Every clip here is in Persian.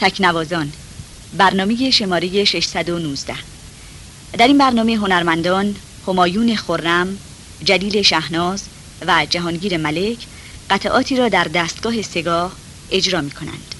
تکنوازان برنامه شماره 619 در این برنامه هنرمندان همایون خرم، جلیل شهناز و جهانگیر ملک قطعاتی را در دستگاه سگاه اجرا می کنند.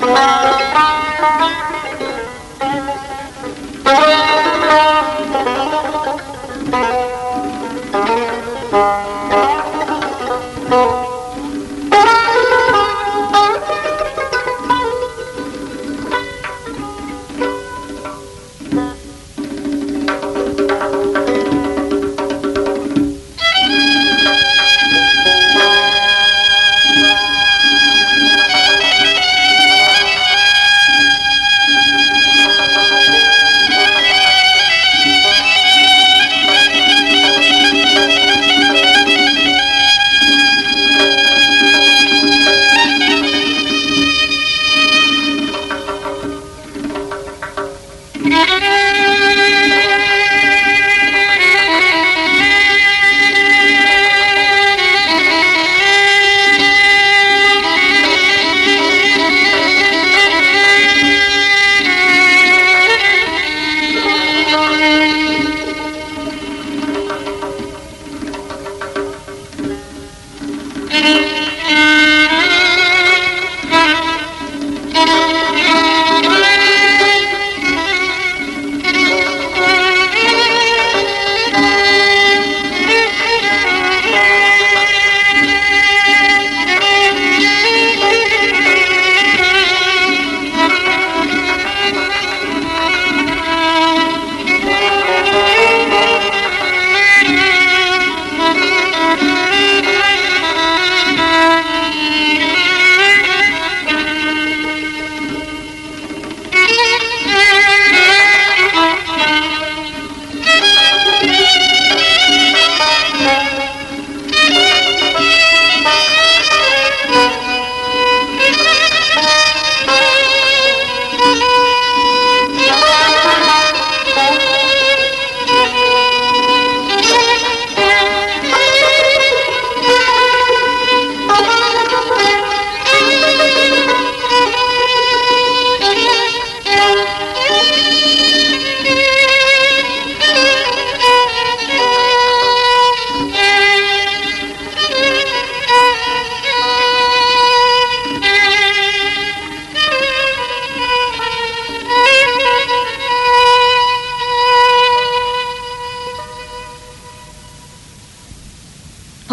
Bye.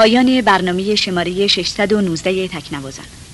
پایان برنامه شماره 619 تکنوازان.